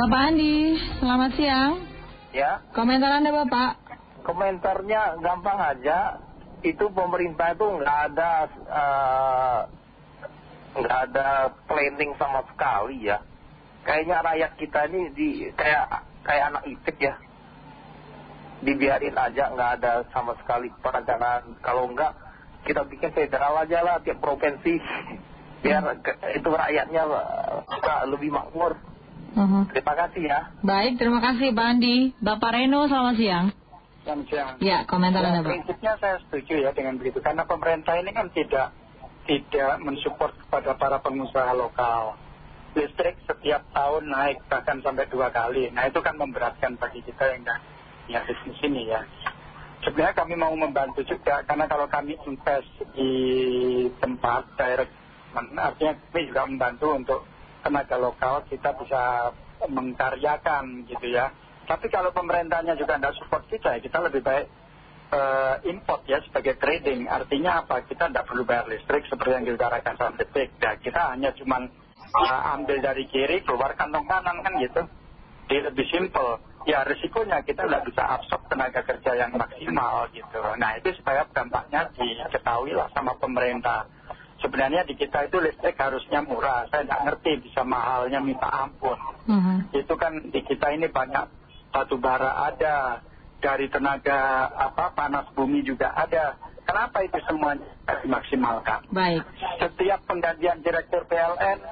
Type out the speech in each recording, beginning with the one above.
Bapak Andi, selamat siang. Ya, Komentar Anda Bapak? komentarnya gampang aja. Itu pemerintah itu nggak ada eh, nggak ada planning sama sekali ya. Kayaknya rakyat kita ini di kayak kayak anak itik ya. Dibiarin aja nggak ada sama sekali perencanaan. Kalau nggak kita bikin federal aja lah tiap provinsi. Biar itu rakyatnya eh, lebih makmur. Uh-huh. Terima kasih ya. Baik, terima kasih Pak Andi. Bapak Reno, selamat siang. Selamat siang. Ya, komentar Ya, Anda Pak. prinsipnya saya setuju ya dengan begitu karena pemerintah ini kan tidak tidak mensupport kepada para pengusaha lokal. Listrik setiap tahun naik bahkan sampai dua kali. Nah itu kan memberatkan bagi kita yang punya bisnis ini ya. Sebenarnya kami mau membantu juga karena kalau kami invest di tempat direct, artinya kami juga membantu untuk tenaga lokal kita bisa mengkaryakan gitu ya. Tapi kalau pemerintahnya juga tidak support kita, ya kita lebih baik eh, import ya sebagai trading. Artinya apa? Kita tidak perlu bayar listrik seperti yang diutarakan sama detik. Nah, kita hanya cuman eh, ambil dari kiri, keluar kantong kanan kan gitu. Jadi lebih simple. Ya risikonya kita tidak bisa absorb tenaga kerja yang maksimal gitu. Nah itu supaya dampaknya diketahui lah sama pemerintah. Sebenarnya di kita itu listrik harusnya murah. Saya tidak ngerti bisa mahalnya minta ampun Uh-huh. itu kan di kita ini banyak batu bara ada dari tenaga apa panas bumi juga ada kenapa itu semua dimaksimalkan Baik. setiap penggantian direktur PLN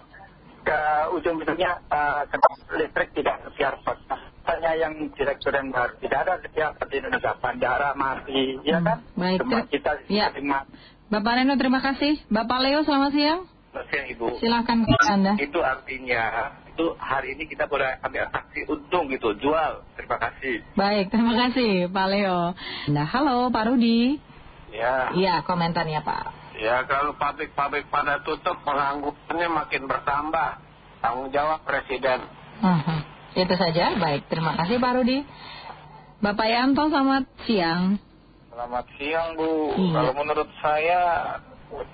ke ujung-ujungnya eh, ke- listrik tidak siarpet hanya yang direktur yang baru tidak ada siarpet di Indonesia bandara mati ya Hmm, kan baik. semua kita Ya. mati Bapak Reno, terima kasih. Bapak Leo, selamat siang. Terima kasih Ibu. Silahkan Anda. itu artinya itu hari ini kita boleh ambil aksi untung gitu jual terima kasih Baik, terima kasih Pak Leo. Nah, halo Pak Rudi. ya Iya, komentarnya Pak. ya kalau pabrik-pabrik pada tutup penganggurannya makin bertambah tanggung jawab presiden Uh-huh. Itu saja. Baik, terima kasih Pak Rudi. Bapak Yanto, selamat siang. Selamat siang Bu Iya. kalau menurut saya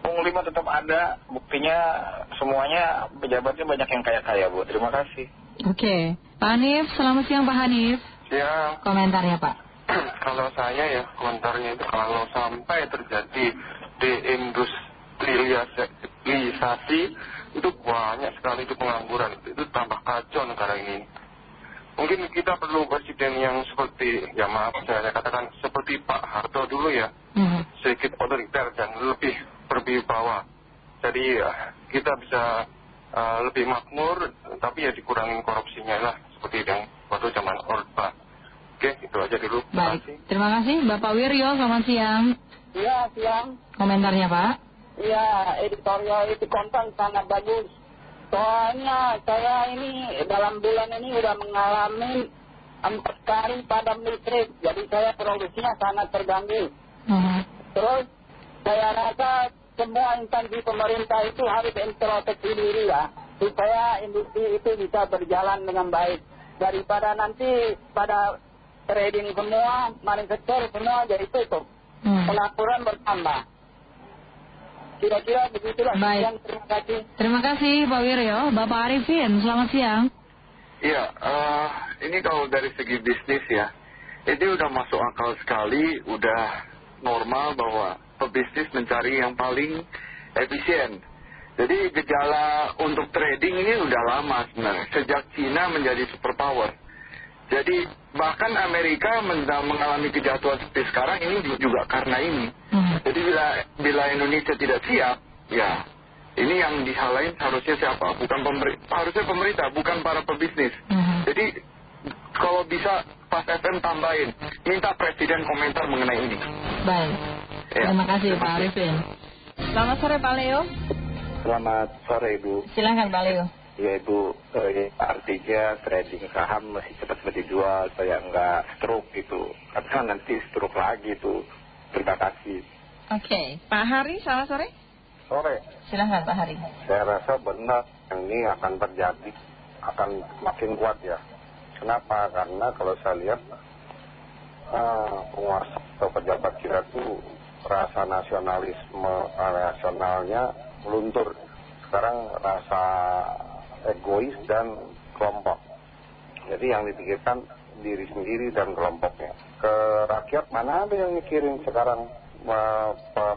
pungli mah tetap ada buktinya semuanya pejabatnya banyak yang kaya-kaya Bu terima kasih Oke. Pak Hanif, selamat siang Pak Hanif. ya Komentarnya Pak. kalau saya ya komentarnya itu kalau sampai terjadi deindustrialisasi itu banyak sekali itu pengangguran itu tambah kacau negara ini mungkin kita perlu presiden yang seperti ya maaf saya katakan seperti Pak Harto dulu ya Mhm. sedikit otoriter dan lebih berwibawa jadi ya, kita bisa uh, lebih makmur tapi ya dikurangin korupsinya lah seperti yang waktu zaman Orba oke itu aja dulu Terima Baik, kasih. terima kasih Bapak Wiryo, selamat siang. Iya, siang. Komentarnya Pak. Iya, editorial itu konten sangat bagus. Soalnya saya ini dalam bulan ini udah mengalami empat kali padam listrik. Jadi saya produksinya sangat terganggu. Mhm. Terus saya rasa semua instansi pemerintah itu harus introspeksi diri ya. Supaya industri itu bisa berjalan dengan baik. Daripada nanti pada trading semua, manufaktur semua jadi tutup. Hmm. Pengaturan bertambah. Kira-kira begitulah. Baik. Terima kasih. Terima kasih Pak Wiryo. Bapak Arifin, selamat siang. Iya, eh, ini kalau dari segi bisnis ya, ini udah masuk akal sekali, udah normal bahwa pebisnis mencari yang paling efisien. Jadi gejala untuk trading ini udah lama sebenarnya, sejak Cina menjadi superpower. Jadi bahkan Amerika men- mengalami kejatuhan seperti sekarang ini juga karena ini. Hmm. Jadi bila, bila Indonesia tidak siap, ya ini yang dihalain harusnya siapa? Bukan pemerintah, harusnya pemerintah, bukan para pebisnis. Mhm. Jadi kalau bisa pas FM tambahin, minta presiden komentar mengenai ini. Baik. Ya. Terima kasih Pak Arifin. Selamat sore Pak Leo. Selamat sore Ibu Silahkan Pak Leo. Ya Ibu, eh, artinya trading saham masih cepat-cepat dijual supaya nggak stroke gitu. Karena nanti stroke lagi tuh. Terima kasih. Oke. Pak Hari, selamat sore. Sore, Silahkan Pak Hari. saya rasa benar yang ini akan terjadi, akan makin kuat ya. Kenapa? Karena kalau saya lihat eh, penguasa atau pejabat kita tuh rasa nasionalisme, nasionalnya meluntur. Sekarang rasa egois dan kelompok. Jadi yang dipikirkan diri sendiri dan kelompoknya. Ke rakyat mana ada yang mikirin sekarang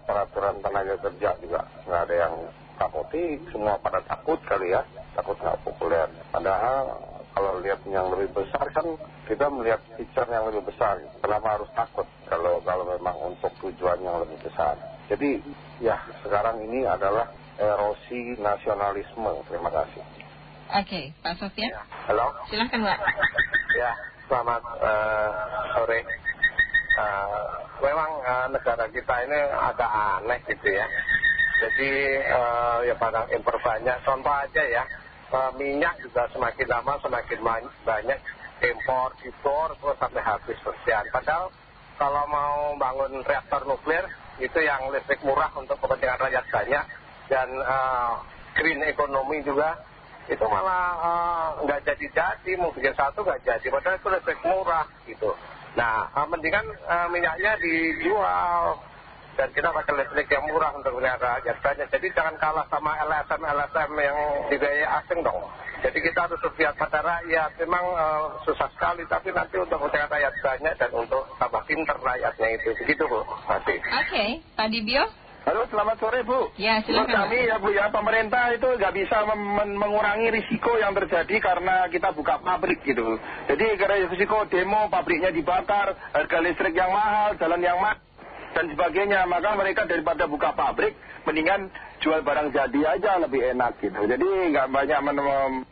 peraturan tenaga kerja juga. Nggak ada yang takuti, semua pada takut kali ya, takut nggak populer. Padahal kalau lihat yang lebih besar kan kita melihat picture yang lebih besar. Kenapa harus takut kalau kalau memang untuk tujuan yang lebih besar. Jadi ya sekarang ini adalah erosi nasionalisme. Terima kasih. Oke, Pak Sofian. Ya. Halo. Silahkan Pak. Ya, selamat uh, sore. Uh, memang uh, negara kita ini agak aneh gitu ya. Jadi uh, ya pada impor banyak. Contoh aja ya, uh, minyak juga semakin lama semakin banyak impor, impor terus sampai habis persian. Padahal kalau mau bangun reaktor nuklir itu yang listrik murah untuk kepentingan rakyat banyak dan uh, green economy juga itu malah nggak uh, jadi-jadi mau bikin satu nggak jadi padahal itu listrik murah gitu. Nah, uh, mendingan uh, minyaknya dijual dan kita pakai listrik yang murah untuk rakyat banyak. Jadi jangan kalah sama LSM-LSM yang dibiayai asing dong. Jadi kita harus berpihak pada rakyat. Memang susah sekali, tapi nanti untuk kepentingan rakyat banyak dan untuk tambah pinter rakyatnya itu. Begitu Bu. Oke, okay. Pak Dibio. Halo, selamat sore Bu. Ya, silakan. Menurut kami ya Bu ya, pemerintah itu nggak bisa mengurangi risiko yang terjadi karena kita buka pabrik gitu. Jadi karena risiko demo, pabriknya dibakar, harga listrik yang mahal, jalan yang mahal dan sebagainya. Maka mereka daripada buka pabrik, mendingan jual barang jadi aja lebih enak gitu. Jadi nggak banyak menemukan